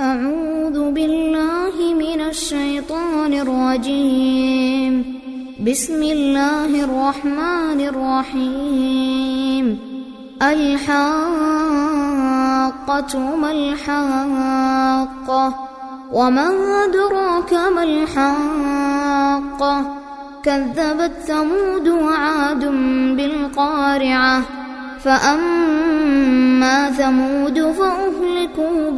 أعوذ بالله من الشيطان الرجيم. بسم الله الرحمن الرحيم. الحاقة ما الحاقة؟ وما أدراك ما الحاقة؟ كذبت ثمود وعاد بالقارعة. فأما ثمود فأهلكوا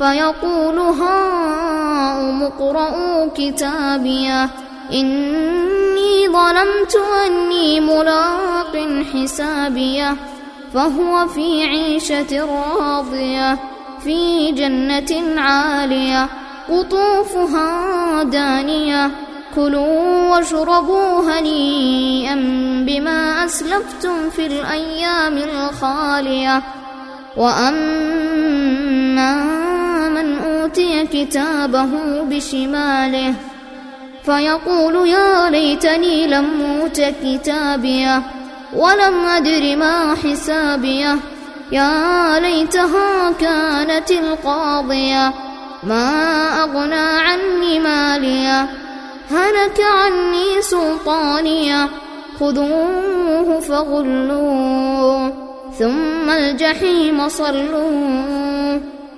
فيقول هاؤم اقرءوا كتابيه. إني ظننت أني ملاق حسابيه. فهو في عيشة راضية في جنة عالية. قطوفها دانية. كلوا واشربوا هنيئا بما أسلفتم في الأيام الخالية. وأما من أوتي كتابه بشماله فيقول يا ليتني لم أوت كتابيه ولم أدر ما حسابيه يا ليتها كانت القاضية ما أغنى عني مالية هلك عني سلطانية خذوه فغلوه ثم الجحيم صلوه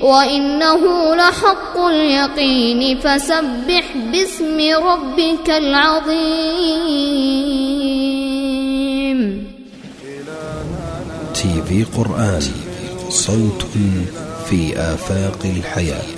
وإنه لحق اليقين فسبح باسم ربك العظيم تي في قرآن صوت في آفاق الحياة.